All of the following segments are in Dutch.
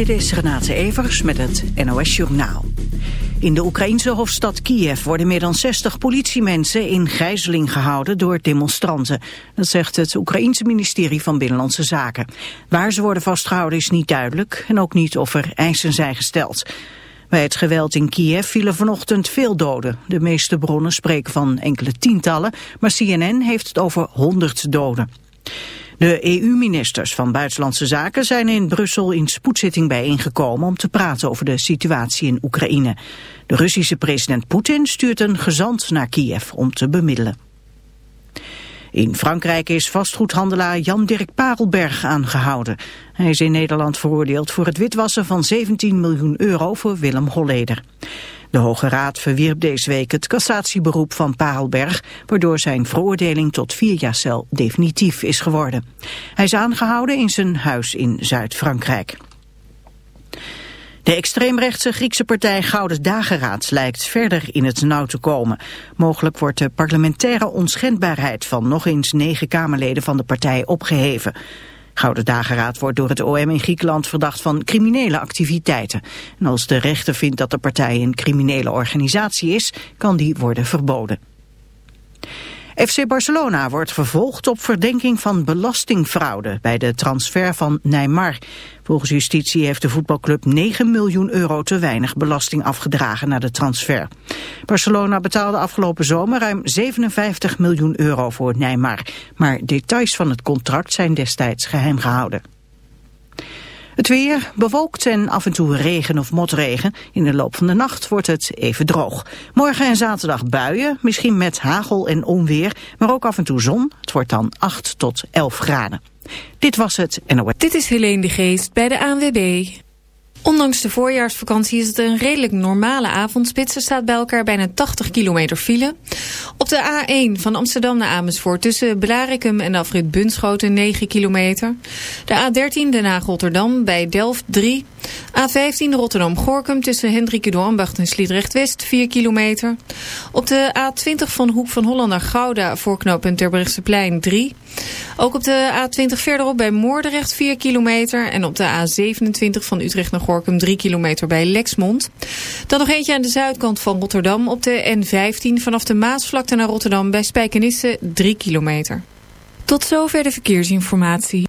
Dit is Renate Evers met het NOS Journaal. In de Oekraïense hoofdstad Kiev worden meer dan 60 politiemensen in gijzeling gehouden door demonstranten. Dat zegt het Oekraïense ministerie van Binnenlandse Zaken. Waar ze worden vastgehouden is niet duidelijk en ook niet of er eisen zijn gesteld. Bij het geweld in Kiev vielen vanochtend veel doden. De meeste bronnen spreken van enkele tientallen, maar CNN heeft het over 100 doden. De EU-ministers van Buitenlandse Zaken zijn in Brussel in spoedzitting bijeengekomen om te praten over de situatie in Oekraïne. De Russische president Poetin stuurt een gezant naar Kiev om te bemiddelen. In Frankrijk is vastgoedhandelaar Jan-Dirk Parelberg aangehouden. Hij is in Nederland veroordeeld voor het witwassen van 17 miljoen euro voor Willem Holleder. De Hoge Raad verwierp deze week het cassatieberoep van Parelberg, waardoor zijn veroordeling tot vier jaar cel definitief is geworden. Hij is aangehouden in zijn huis in Zuid-Frankrijk. De extreemrechtse Griekse partij Gouden Dageraad lijkt verder in het nauw te komen. Mogelijk wordt de parlementaire onschendbaarheid van nog eens negen Kamerleden van de partij opgeheven. Gouden Dageraad wordt door het OM in Griekenland verdacht van criminele activiteiten. En als de rechter vindt dat de partij een criminele organisatie is, kan die worden verboden. FC Barcelona wordt vervolgd op verdenking van belastingfraude bij de transfer van Neymar. Volgens justitie heeft de voetbalclub 9 miljoen euro te weinig belasting afgedragen naar de transfer. Barcelona betaalde afgelopen zomer ruim 57 miljoen euro voor Neymar. Maar details van het contract zijn destijds geheim gehouden. Het weer bewolkt en af en toe regen of motregen. In de loop van de nacht wordt het even droog. Morgen en zaterdag buien, misschien met hagel en onweer, maar ook af en toe zon. Het wordt dan 8 tot 11 graden. Dit was het NOS. Dit is Helene de Geest bij de ANWB. Ondanks de voorjaarsvakantie is het een redelijk normale avondspits. Er staat bij elkaar bijna 80 kilometer file. De A1 van Amsterdam naar Amersfoort tussen Blarikum en Afrit Bunschoten 9 kilometer. De A13 Den Haag-Rotterdam bij Delft 3. A15 Rotterdam-Gorkum tussen Hendrikje-Doornbacht en Sliedrecht-West 4 kilometer. Op de A20 van Hoek van Holland naar Gouda voorknopend Terbrechtseplein 3. Ook op de A20 verderop bij Moordrecht 4 kilometer. En op de A27 van Utrecht naar Gorkum 3 kilometer bij Lexmond. Dan nog eentje aan de zuidkant van Rotterdam op de N15 vanaf de Maasvlakte naar Rotterdam bij Spijkenisse 3 kilometer. Tot zover de verkeersinformatie.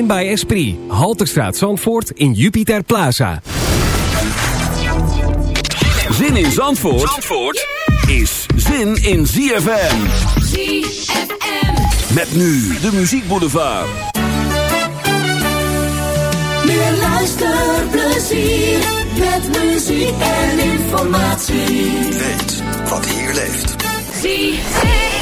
By Esprit. Halterstraat Zandvoort in Jupiter Plaza. Zin in Zandvoort, Zandvoort is zin in ZFM. ZFM. Met nu de muziekboulevard. Meer luisterplezier met muziek en informatie. Weet wat hier leeft. ZFM.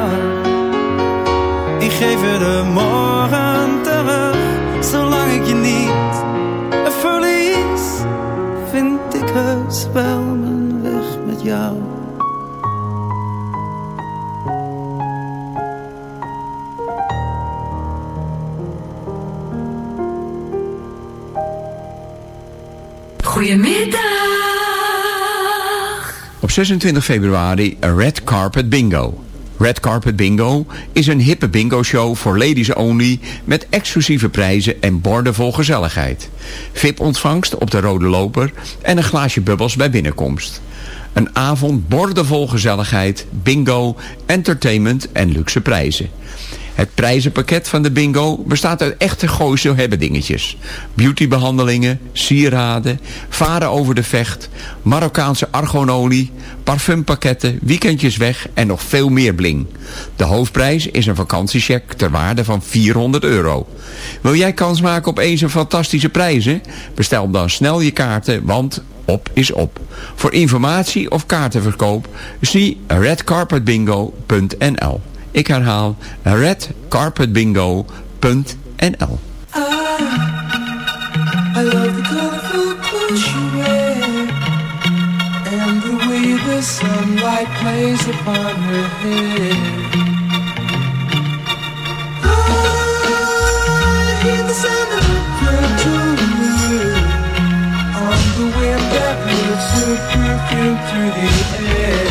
Geef je de morgen terug. Zolang ik je niet verlies, vind ik heus wel mijn weg met jou. Goedemiddag. Op 26 februari Red Carpet Bingo. Red Carpet Bingo is een hippe bingo show voor ladies only met exclusieve prijzen en borden vol gezelligheid. VIP-ontvangst op de Rode Loper en een glaasje bubbels bij binnenkomst. Een avond bordenvol gezelligheid, bingo, entertainment en luxe prijzen. Het prijzenpakket van de bingo bestaat uit echte Gooise hebbedingetjes. Beautybehandelingen, sieraden, varen over de vecht, Marokkaanse argonolie, parfumpakketten, weekendjes weg en nog veel meer bling. De hoofdprijs is een vakantiecheck ter waarde van 400 euro. Wil jij kans maken op eens een fantastische prijzen? Bestel dan snel je kaarten, want op is op. Voor informatie of kaartenverkoop zie redcarpetbingo.nl ik herhaal redcarpetbingo.nl NL. I love the colorful clothes you wear And the way the sunlight plays upon her hair I hear the sound of her jewelry On the wind that lifts her perfume through the air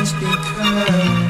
just because.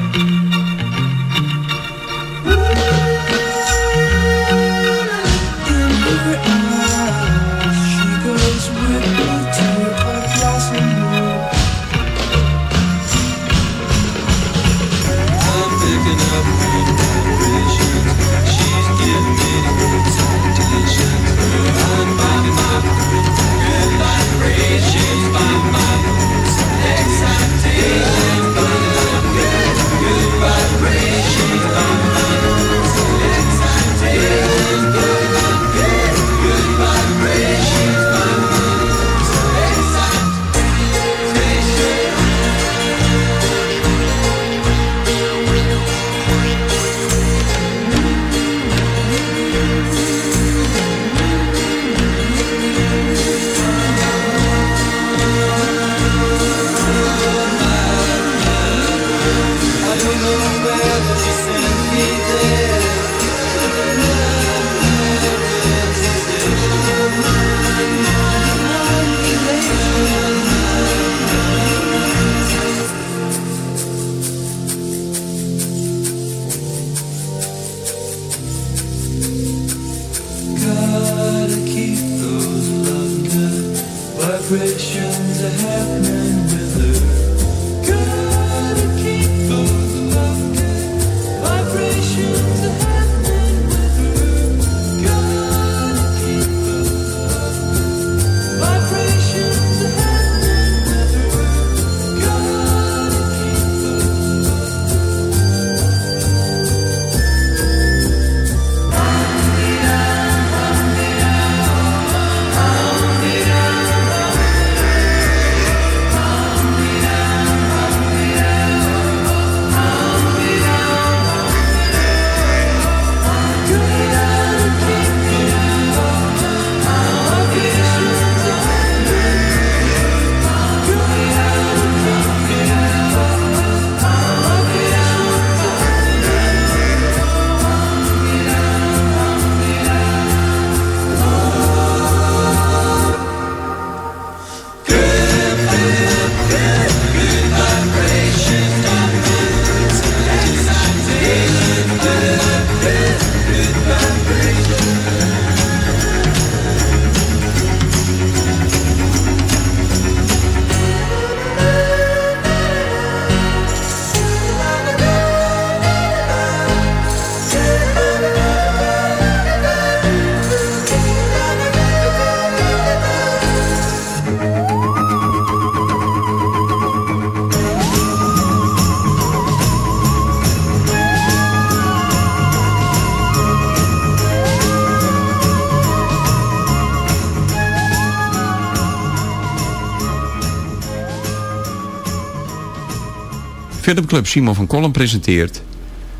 Filmclub Simon van Kolm presenteert...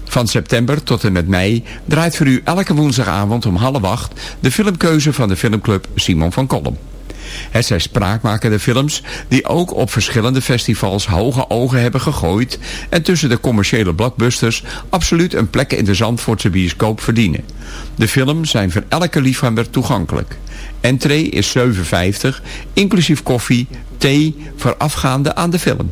Van september tot en met mei draait voor u elke woensdagavond om half acht... de filmkeuze van de filmclub Simon van Kolm. Het zijn spraakmakende films die ook op verschillende festivals hoge ogen hebben gegooid... en tussen de commerciële blockbusters absoluut een plek in de Zandvoortse bioscoop verdienen. De films zijn voor elke liefhebber toegankelijk. Entree is 7,50, inclusief koffie, thee, voorafgaande aan de film.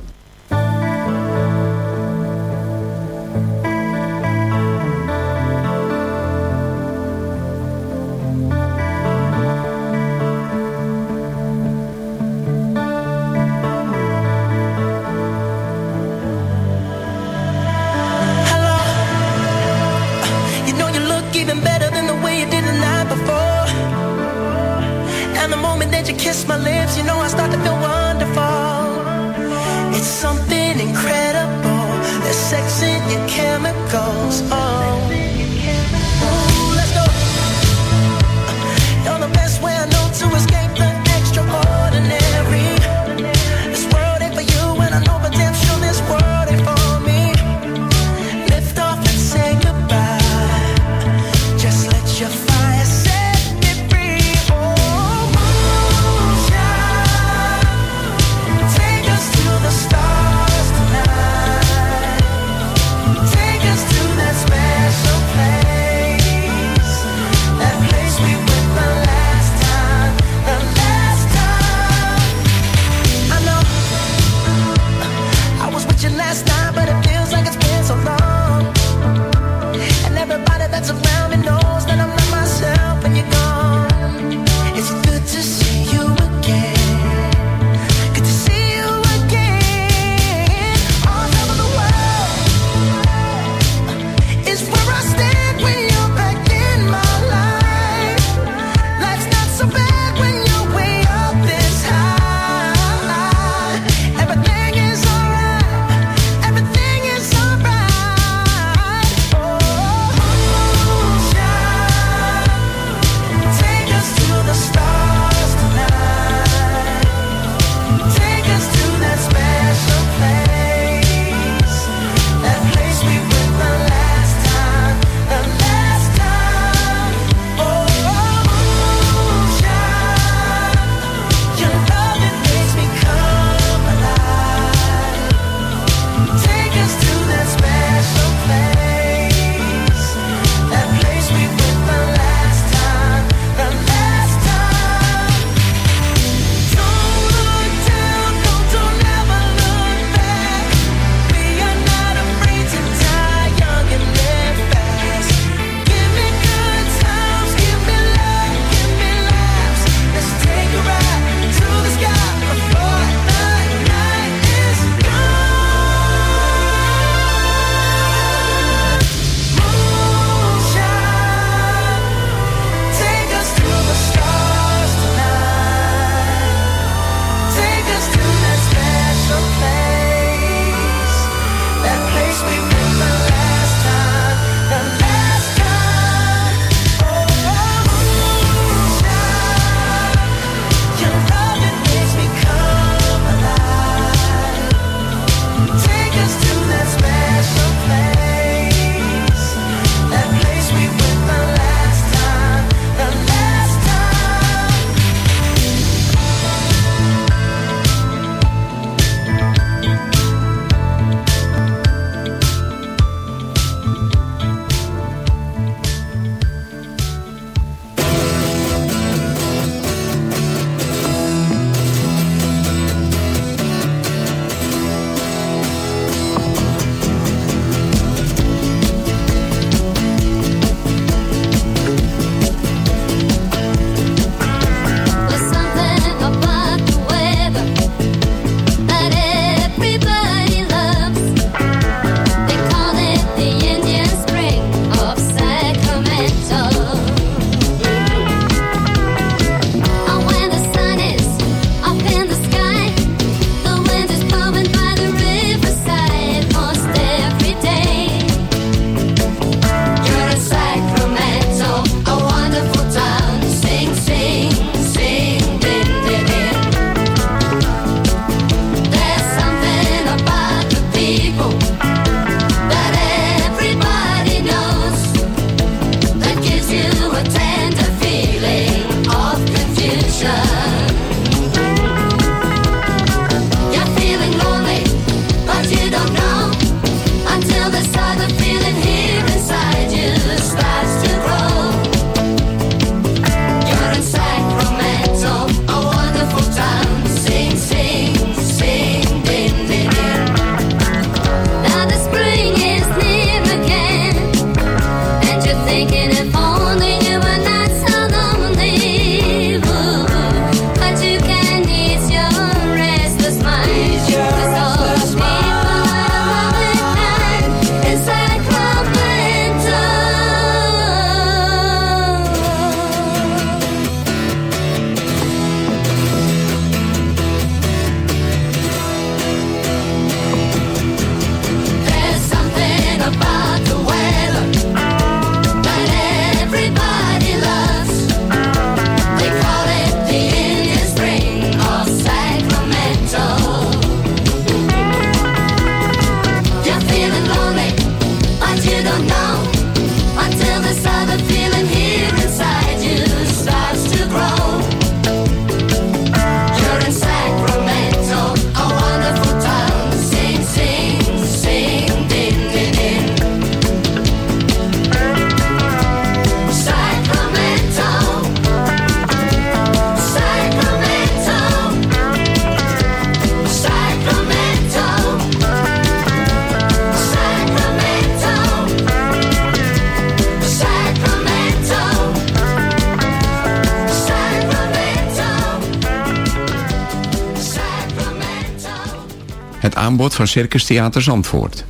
Aanbod van Circus Theater Zandvoort.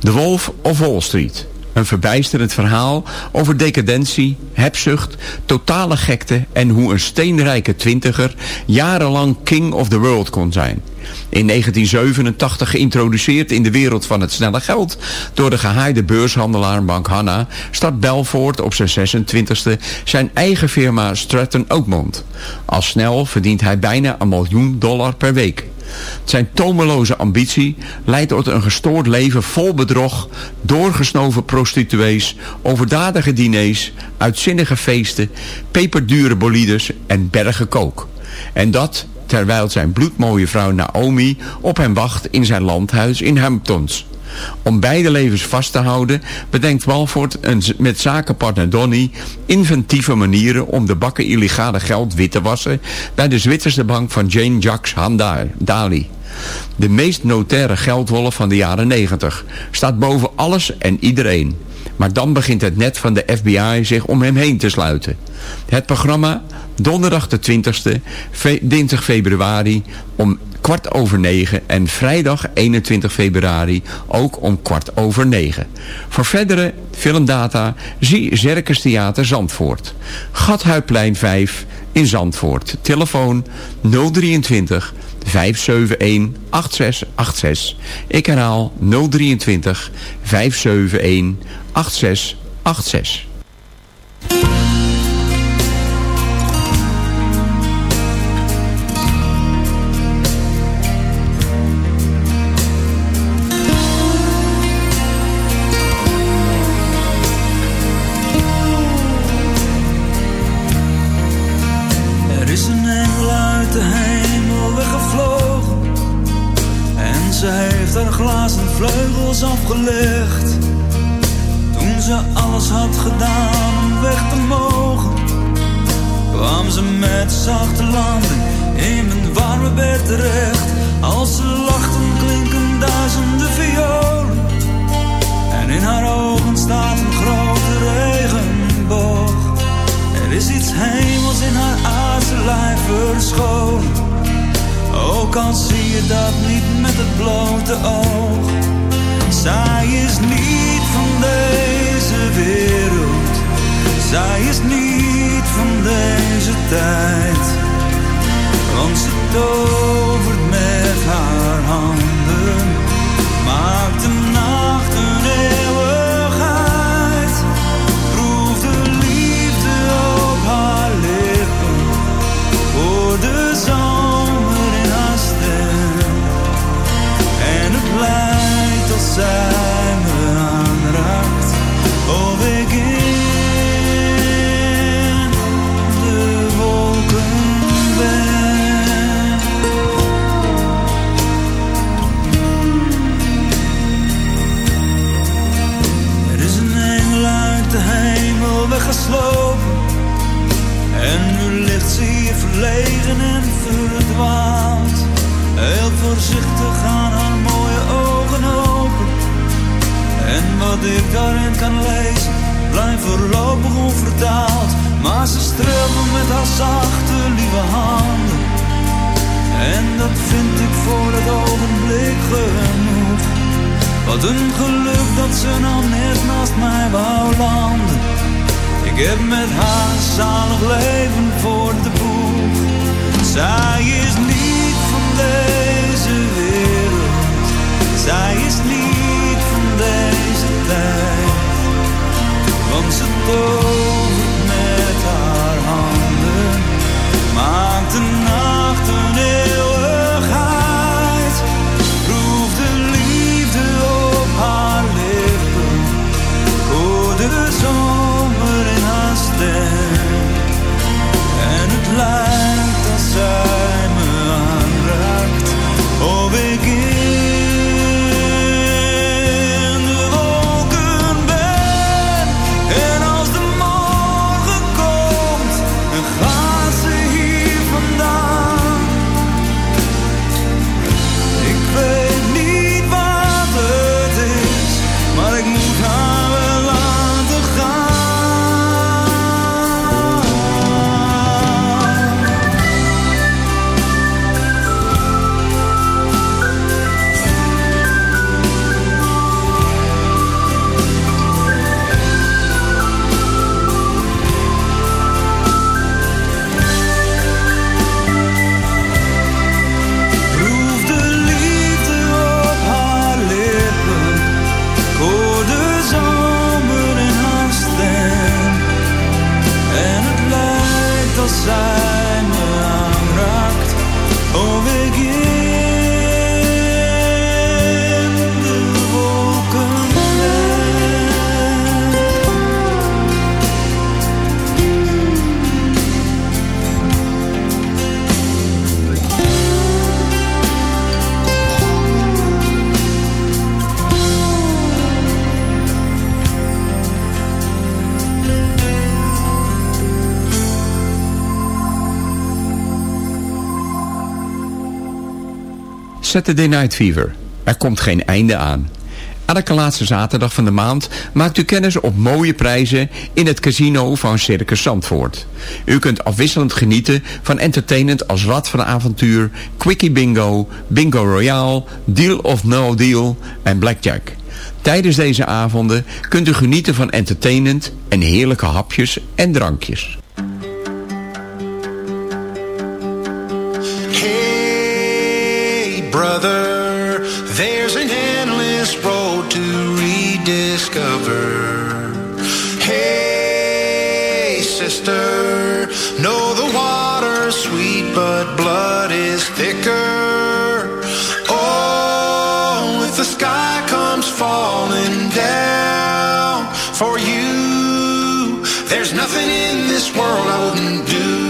De Wolf of Wall Street. Een verbijsterend verhaal over decadentie, hebzucht, totale gekte en hoe een steenrijke twintiger jarenlang king of the world kon zijn. In 1987 geïntroduceerd in de wereld van het snelle geld door de gehaaide beurshandelaar Bank Hanna start Belfort op zijn 26e zijn eigen firma Stratton Oakmont. Al snel verdient hij bijna een miljoen dollar per week. Zijn tomeloze ambitie leidt tot een gestoord leven vol bedrog, doorgesnoven prostituees, overdadige diners, uitzinnige feesten, peperdure bolides en bergen kook. En dat terwijl zijn bloedmooie vrouw Naomi op hem wacht in zijn landhuis in Hamptons. Om beide levens vast te houden bedenkt Walford een, met zakenpartner Donny inventieve manieren om de bakken illegale geld wit te wassen bij de Zwitserse bank van Jane Jacques Handal- Dali. De meest notaire geldwolf van de jaren 90 staat boven alles en iedereen. Maar dan begint het net van de FBI zich om hem heen te sluiten. Het programma, donderdag de 20e, fe- dinsdag februari om kwart over negen en vrijdag 21 februari ook om kwart over negen. Voor verdere filmdata zie Zerkes Theater Zandvoort. Gathuisplein 5 in Zandvoort. Telefoon 023 571 8686. Ik herhaal 023 571 8686. Saturday Night Fever. Er komt geen einde aan. Elke laatste zaterdag van de maand maakt u kennis op mooie prijzen in het casino van Circus Zandvoort. U kunt afwisselend genieten van entertainment als Rad van Avontuur, Quickie Bingo, Bingo Royale, Deal of No Deal en Blackjack. Tijdens deze avonden kunt u genieten van entertainment en heerlijke hapjes en drankjes. The sky comes falling down for you, there's nothing in this world I wouldn't do.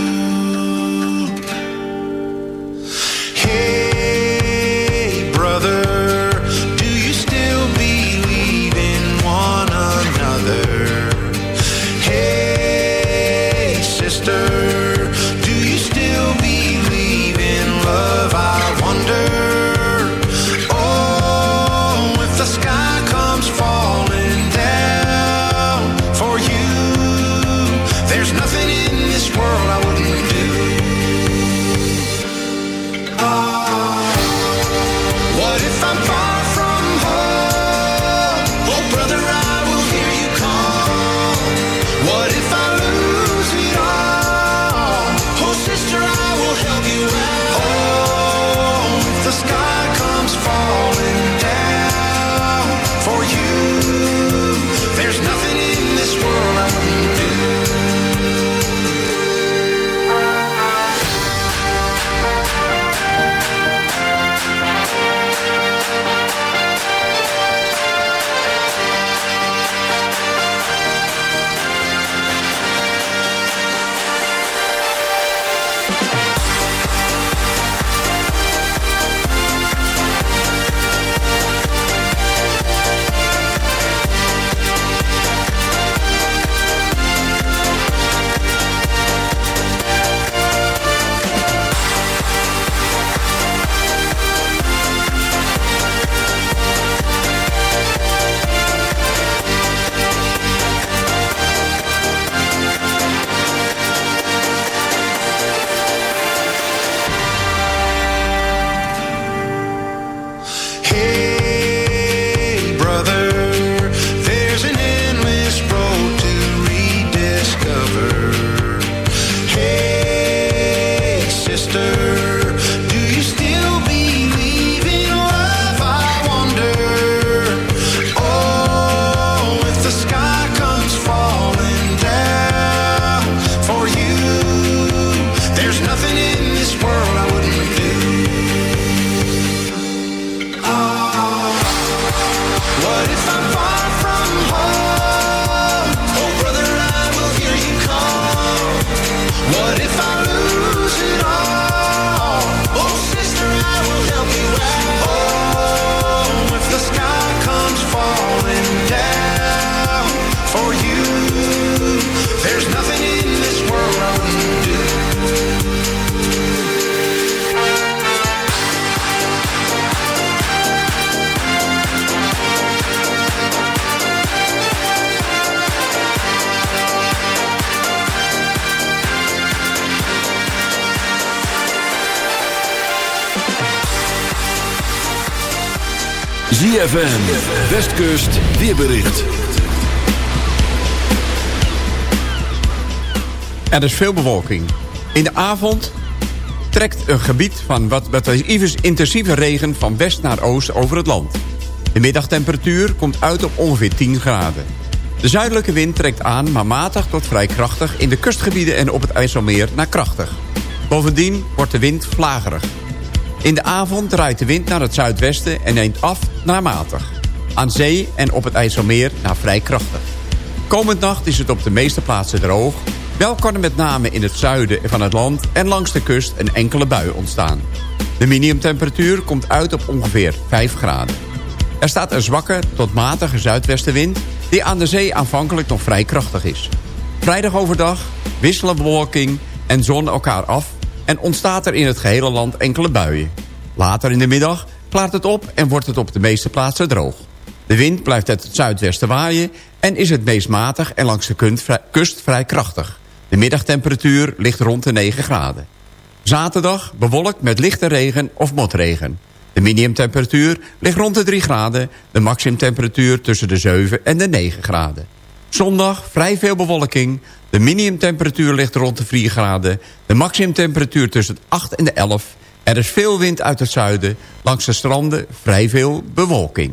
ZFM, Westkust, weerbericht. Er is veel bewolking. In de avond trekt een gebied van wat, wat intensieve regen van west naar oost over het land. De middagtemperatuur komt uit op ongeveer 10 graden. De zuidelijke wind trekt aan, maar matig tot vrij krachtig... in de kustgebieden en op het IJsselmeer naar krachtig. Bovendien wordt de wind vlagerig. In de avond draait de wind naar het zuidwesten en neemt af naar matig. Aan zee en op het IJsselmeer naar vrij krachtig. Komend nacht is het op de meeste plaatsen droog. Wel kan er met name in het zuiden van het land en langs de kust een enkele bui ontstaan. De minimumtemperatuur komt uit op ongeveer 5 graden. Er staat een zwakke tot matige zuidwestenwind... die aan de zee aanvankelijk nog vrij krachtig is. Vrijdag overdag wisselen bewolking en zon elkaar af en ontstaat er in het gehele land enkele buien. Later in de middag klaart het op en wordt het op de meeste plaatsen droog. De wind blijft uit het zuidwesten waaien en is het meest matig en langs de kust vrij krachtig. De middagtemperatuur ligt rond de 9 graden. Zaterdag bewolkt met lichte regen of motregen. De minimumtemperatuur ligt rond de 3 graden, de maximumtemperatuur tussen de 7 en de 9 graden. Zondag vrij veel bewolking. De minimumtemperatuur ligt rond de 4 graden. De maximumtemperatuur tussen de 8 en de 11. Er is veel wind uit het zuiden. Langs de stranden vrij veel bewolking.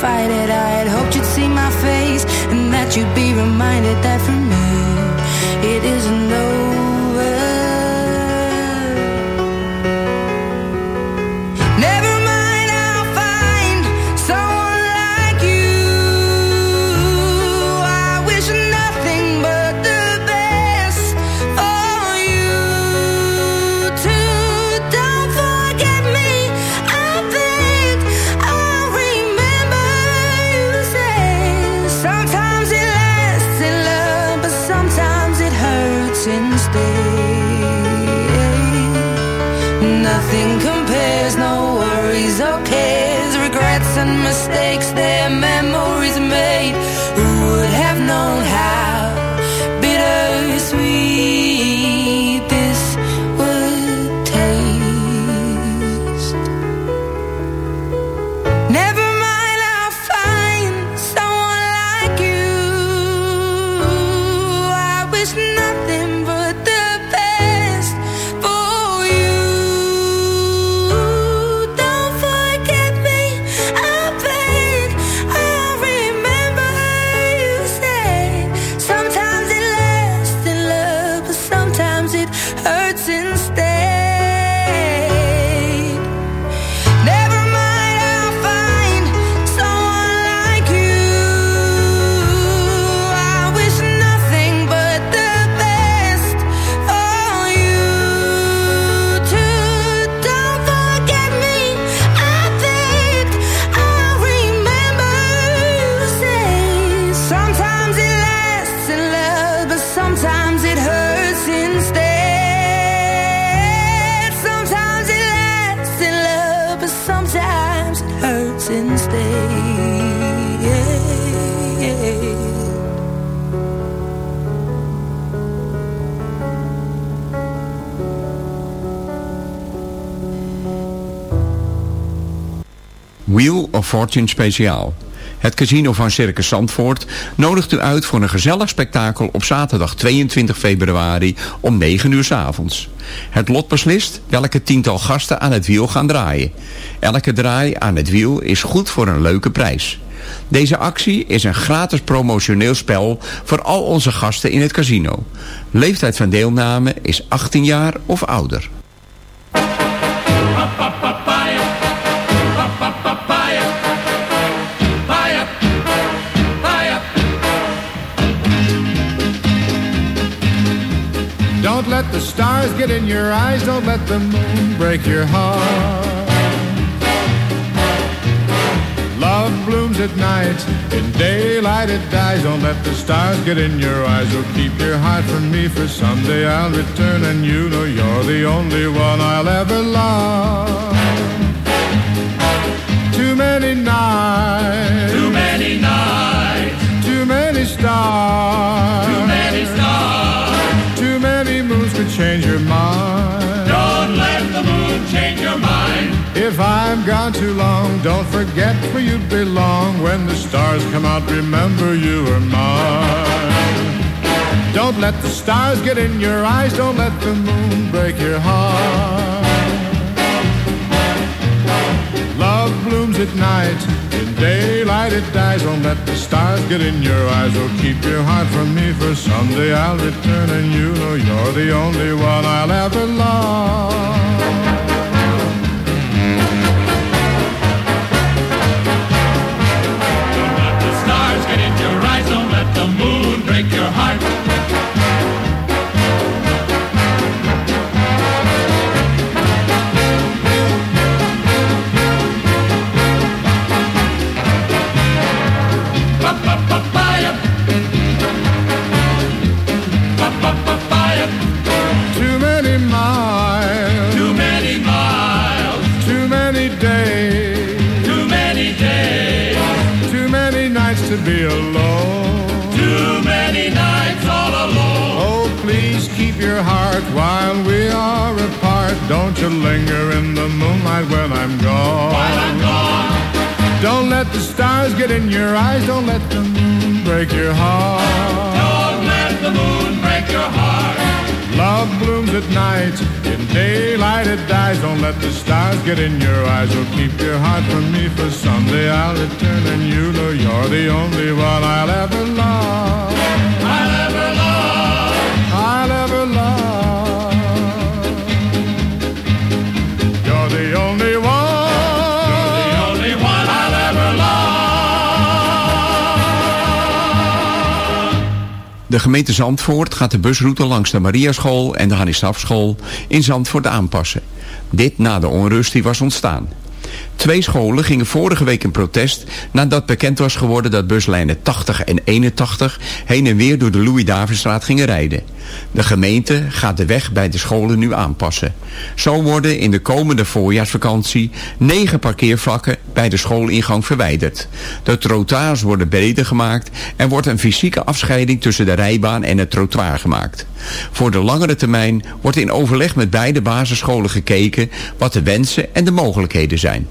fight it. Wheel of Fortune speciaal. Het casino van Circus Zandvoort nodigt u uit voor een gezellig spektakel op zaterdag 22 februari om 9 uur 's avonds. Het lot beslist welke tiental gasten aan het wiel gaan draaien. Elke draai aan het wiel is goed voor een leuke prijs. Deze actie is een gratis promotioneel spel voor al onze gasten in het casino. Leeftijd van deelname is 18 jaar of ouder. Stars get in your eyes, don't let the moon break your heart. Love blooms at night, in daylight it dies. Don't let the stars get in your eyes, or keep your heart from me. For someday I'll return, and you know you're the only one I'll ever love. Too many nights, Too many nights, too many stars, too many stars. Change your mind. Don't let the moon change your mind. If I'm gone too long, don't forget where you belong. When the stars come out, remember you are mine. Don't let the stars get in your eyes, don't let the moon break your heart. Love blooms at night, in daylight it dies. Don't let the stars get in your eyes, or keep your heart from me. For someday I'll return, and you know you're the only one I'll ever love. Night. In daylight it dies. Don't let the stars get in your eyes. Or keep your heart from me. For someday I'll return and you know you're the only one I'll ever love. De gemeente Zandvoort gaat de busroute langs de Mariaschool en de Hannie in Zandvoort aanpassen. Dit na de onrust die was ontstaan. Twee scholen gingen vorige week in protest nadat bekend was geworden dat buslijnen 80 en 81 heen en weer door de Louis-Davidstraat gingen rijden. De gemeente gaat de weg bij de scholen nu aanpassen. Zo worden in de komende voorjaarsvakantie negen parkeervlakken bij de schoolingang verwijderd. De trottoirs worden breder gemaakt en wordt een fysieke afscheiding tussen de rijbaan en het trottoir gemaakt. Voor de langere termijn wordt in overleg met beide basisscholen gekeken wat de wensen en de mogelijkheden zijn.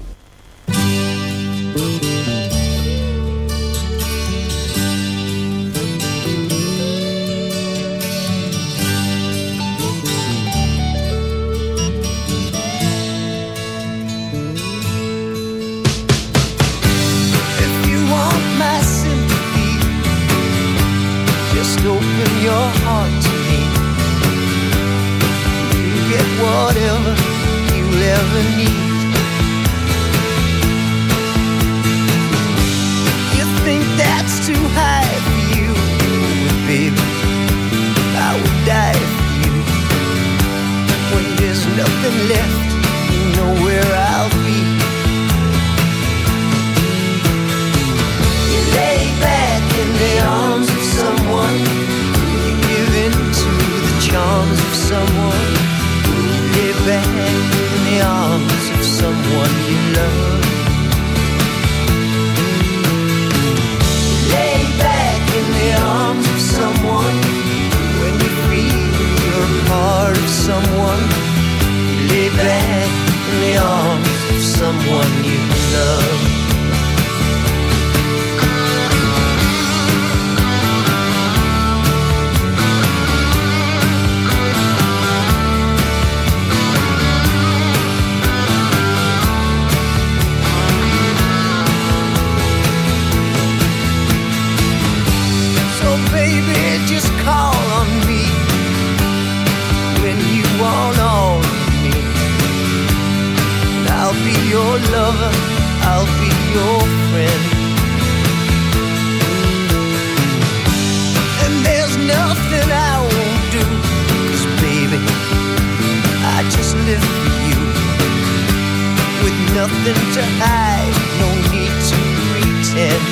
Nothing to hide, no need to pretend.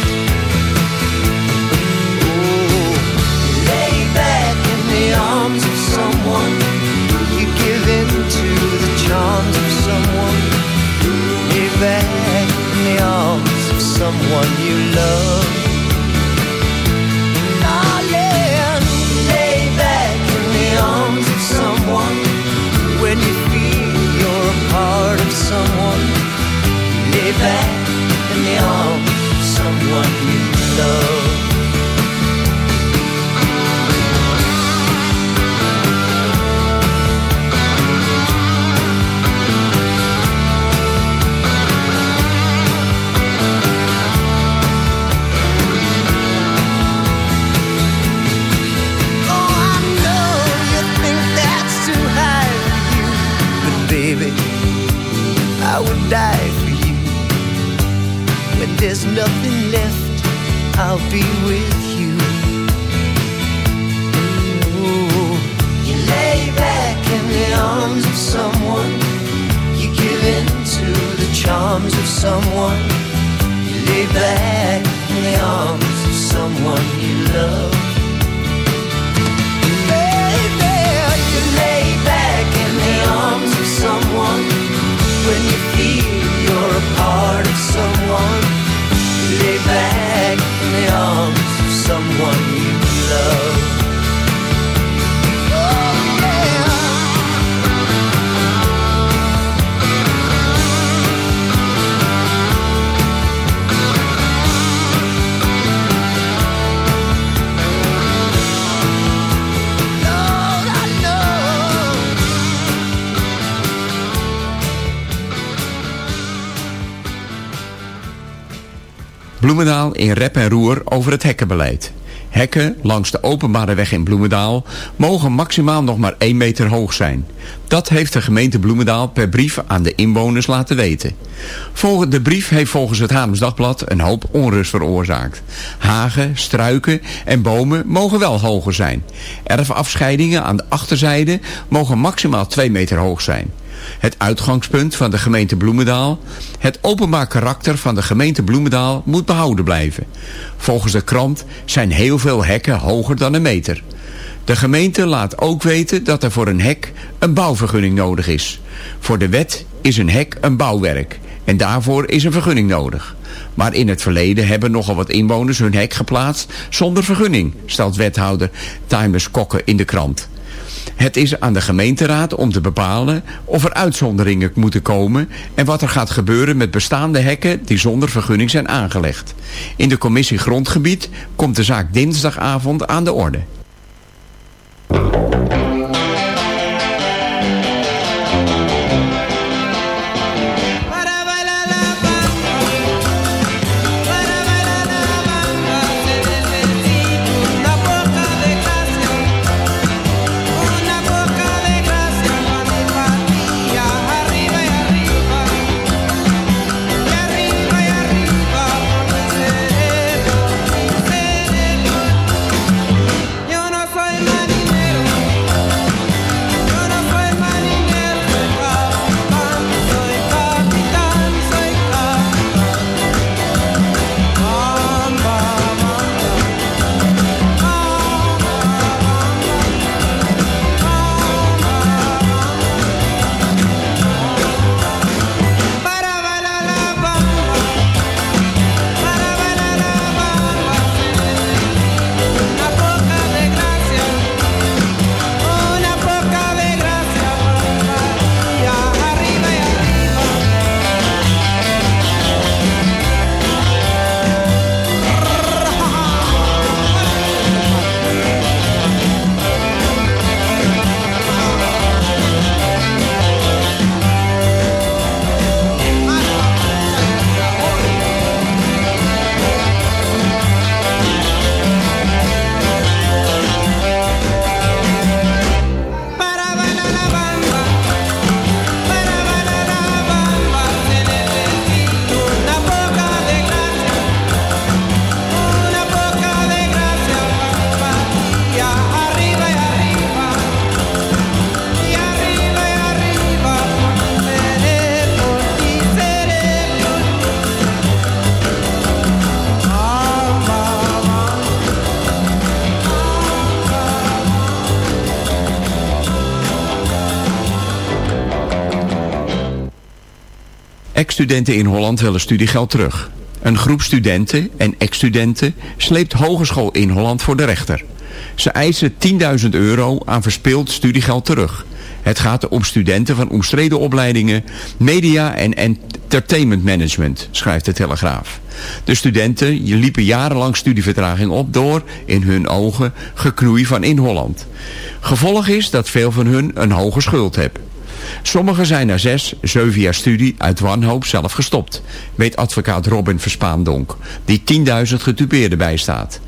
Lay back in the arms of someone. You give in to the charms of someone. Lay back in the arms of someone you love. Back in the arms of someone you love. There's nothing left, I'll be with you. You lay back in the arms of someone. You give in to the charms of someone. You lay back in the arms of someone you love. Baby, you lay back in the arms of someone when you feel you're a part Bloemendaal in rep en roer over het hekkenbeleid. Hekken langs de openbare weg in Bloemendaal mogen maximaal nog maar 1 meter hoog zijn. Dat heeft de gemeente Bloemendaal per brief aan de inwoners laten weten. De brief heeft volgens het Haarlems Dagblad een hoop onrust veroorzaakt. Hagen, struiken en bomen mogen wel hoger zijn. Erfafscheidingen aan de achterzijde mogen maximaal 2 meter hoog zijn. Het uitgangspunt van de gemeente Bloemendaal. Het openbaar karakter van de gemeente Bloemendaal moet behouden blijven. Volgens de krant zijn heel veel hekken hoger dan een meter. De gemeente laat ook weten dat er voor een hek een bouwvergunning nodig is. Voor de wet is een hek een bouwwerk en daarvoor is een vergunning nodig. Maar in het verleden hebben nogal wat inwoners hun hek geplaatst zonder vergunning, stelt wethouder Timers Kokke in de krant. Het is aan de gemeenteraad om te bepalen of er uitzonderingen moeten komen en wat er gaat gebeuren met bestaande hekken die zonder vergunning zijn aangelegd. In de commissie Grondgebied komt de zaak dinsdagavond aan de orde. Ex-studenten in Holland willen studiegeld terug. Een groep studenten en ex-studenten sleept Hogeschool in Holland voor de rechter. Ze eisen 10.000 euro aan verspild studiegeld terug. Het gaat om studenten van omstreden opleidingen Media en Entertainment Management, schrijft de Telegraaf. De studenten liepen jarenlang studievertraging op door, in hun ogen, geknoei van in Holland. Gevolg is dat veel van hun een hoge schuld hebben. Sommigen zijn na zes, zeven jaar studie uit wanhoop zelf gestopt, weet advocaat Robin Verspaandonk, die 10.000 getupeerden bijstaat.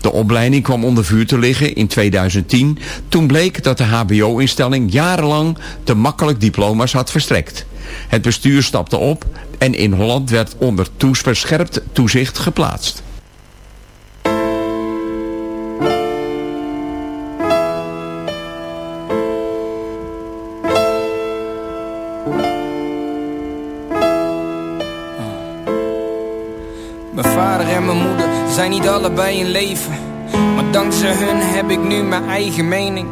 De opleiding kwam onder vuur te liggen in 2010, toen bleek dat de hbo-instelling jarenlang te makkelijk diploma's had verstrekt. Het bestuur stapte op en in Holland werd onder verscherpt toezicht geplaatst. Niet allebei in leven. Maar dankzij hun heb ik nu mijn eigen mening.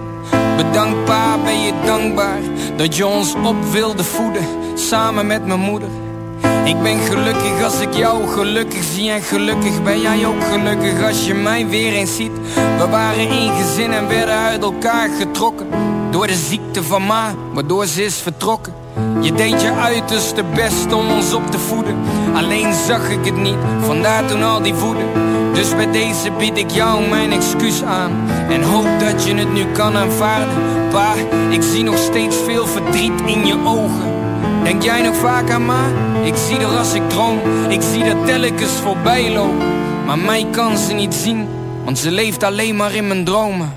Bedankt pa, ben je dankbaar dat je ons op wilde voeden. Samen met mijn moeder. Ik ben gelukkig als ik jou gelukkig zie. En gelukkig ben jij ook gelukkig als je mij weer eens ziet. We waren één gezin en werden uit elkaar getrokken. Door de ziekte van ma, waardoor ze is vertrokken. Je deed je uiterste best om ons op te voeden. Alleen zag ik het niet, vandaar toen al die woede. Dus bij deze bied ik jou mijn excuus aan. En hoop dat je het nu kan aanvaarden. Pa, ik zie nog steeds veel verdriet in je ogen. Denk jij nog vaak aan ma? Ik zie haar als ik droom. Ik zie dat telkens voorbij lopen. Maar mij kan ze niet zien, want ze leeft alleen maar in mijn dromen.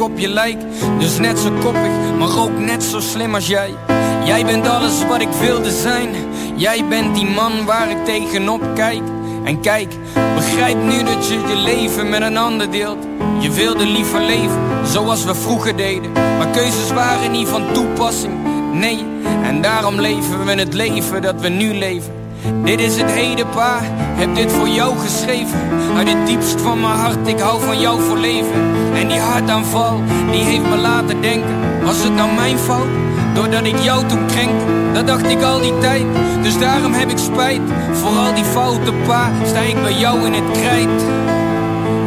Op je lijk. Dus net zo koppig, maar ook net zo slim als jij. Jij bent alles wat ik wilde zijn. Jij bent die man waar ik tegenop kijk. En kijk, begrijp nu dat je je leven met een ander deelt. Je wilde liever leven zoals we vroeger deden. Maar keuzes waren niet van toepassing, nee. En daarom leven we het leven dat we nu leven. Dit is het heden, pa. Heb dit voor jou geschreven. Uit het diepst van mijn hart, ik hou van jou voor leven. En die hartaanval, die heeft me laten denken. Was het nou mijn fout? Doordat ik jou toen krenkte, dat dacht ik al die tijd. Dus daarom heb ik spijt. Voor al die fouten, pa, sta ik bij jou in het krijt.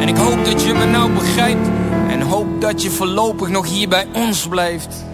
En ik hoop dat je me nou begrijpt. En hoop dat je voorlopig nog hier bij ons blijft.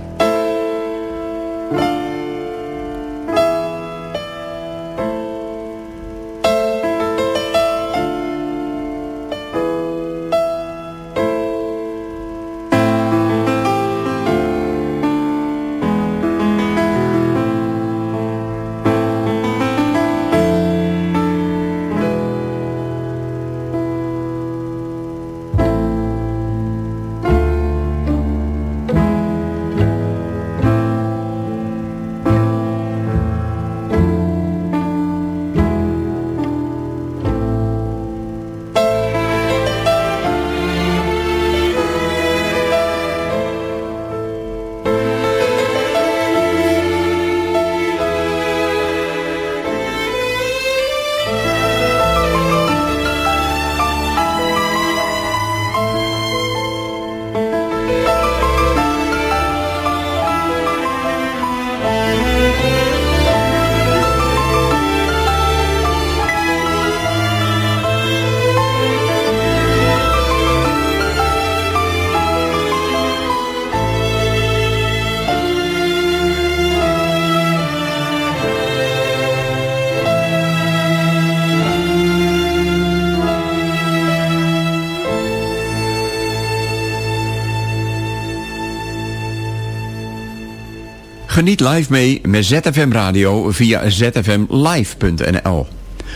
Geniet live mee met ZFM Radio via zfmlive.nl.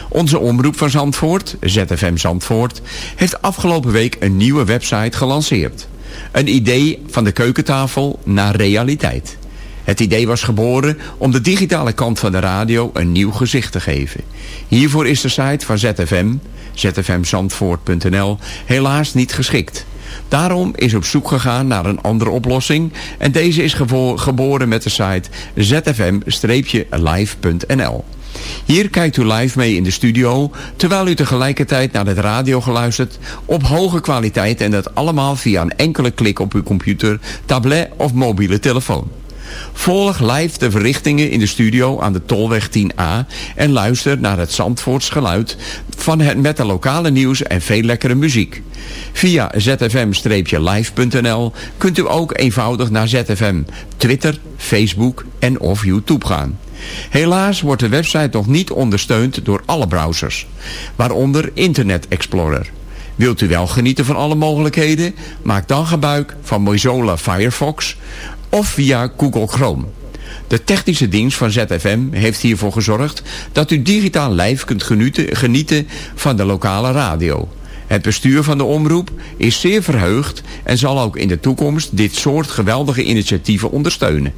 Onze omroep van Zandvoort, ZFM Zandvoort, heeft afgelopen week een nieuwe website gelanceerd. Een idee van de keukentafel naar realiteit. Het idee was geboren om de digitale kant van de radio een nieuw gezicht te geven. Hiervoor is de site van ZFM, zfmzandvoort.nl, helaas niet geschikt. Daarom is op zoek gegaan naar een andere oplossing en deze is geboren met de site zfm-live.nl. Hier kijkt u live mee in de studio, terwijl u tegelijkertijd naar het radio geluisterd op hoge kwaliteit en dat allemaal via een enkele klik op uw computer, tablet of mobiele telefoon. Volg live de verrichtingen in de studio aan de Tolweg 10A en luister naar het Zandvoorts geluid van het, met de lokale nieuws en veel lekkere muziek. Via zfm-live.nl kunt u ook eenvoudig naar ZFM, Twitter, Facebook en of YouTube gaan. Helaas wordt de website nog niet ondersteund door alle browsers, waaronder Internet Explorer. Wilt u wel genieten van alle mogelijkheden? Maak dan gebruik van Mozilla Firefox of via Google Chrome. De technische dienst van ZFM heeft hiervoor gezorgd dat u digitaal live kunt genieten, genieten van de lokale radio. Het bestuur van de omroep is zeer verheugd en zal ook in de toekomst dit soort geweldige initiatieven ondersteunen.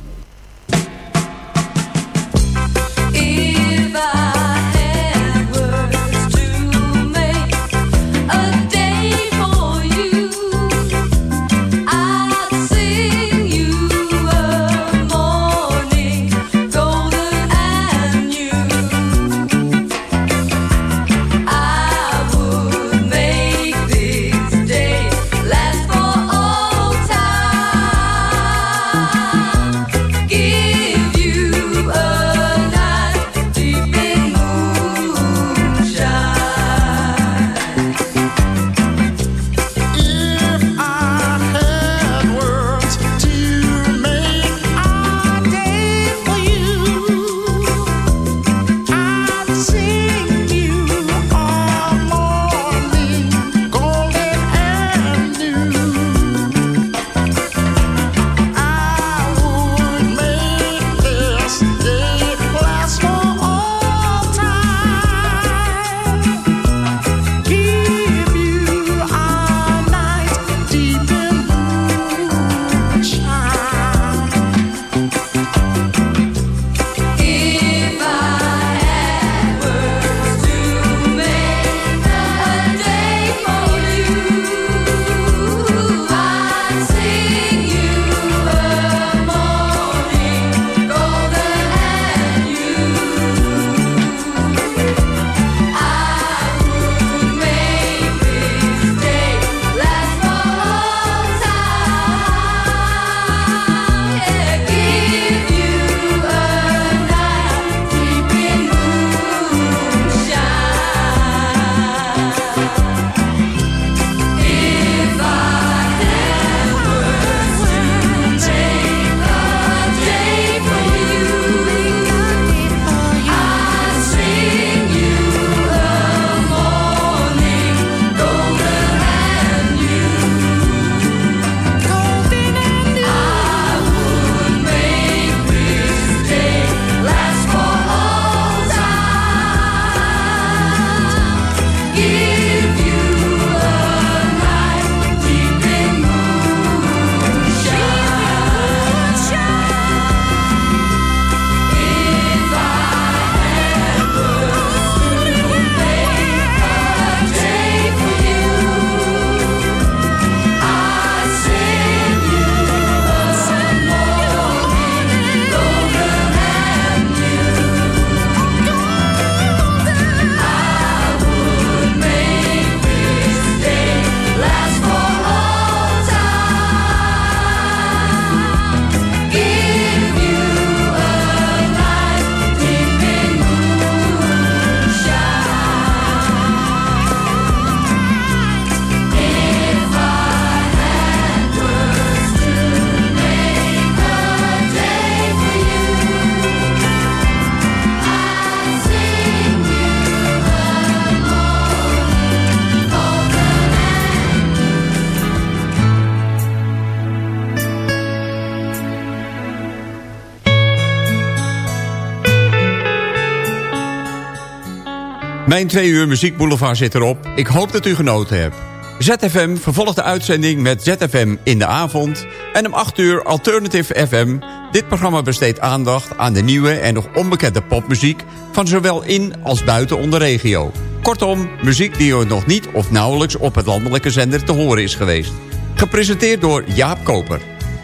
Mijn twee uur muziekboulevard zit erop. Ik hoop dat u genoten hebt. ZFM vervolgt de uitzending met ZFM in de avond. En om 8 uur Alternative FM Dit programma besteedt aandacht aan de nieuwe en nog onbekende popmuziek... van zowel in als buiten onze regio. Kortom, muziek die er nog niet of nauwelijks op het landelijke zender te horen is geweest. Gepresenteerd door Jaap Koper.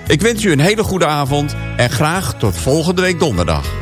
Ik wens u een hele goede avond en graag tot volgende week donderdag.